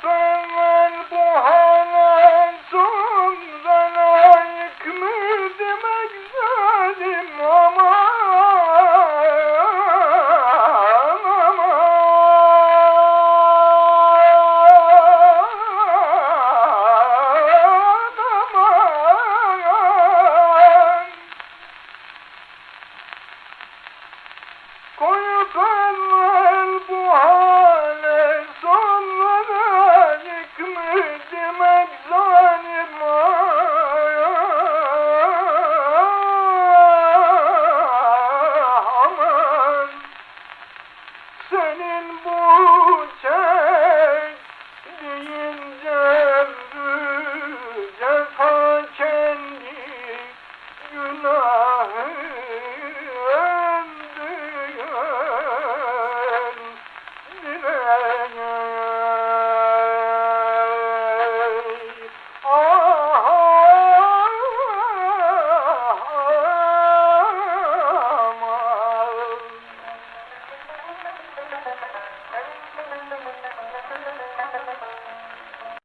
burn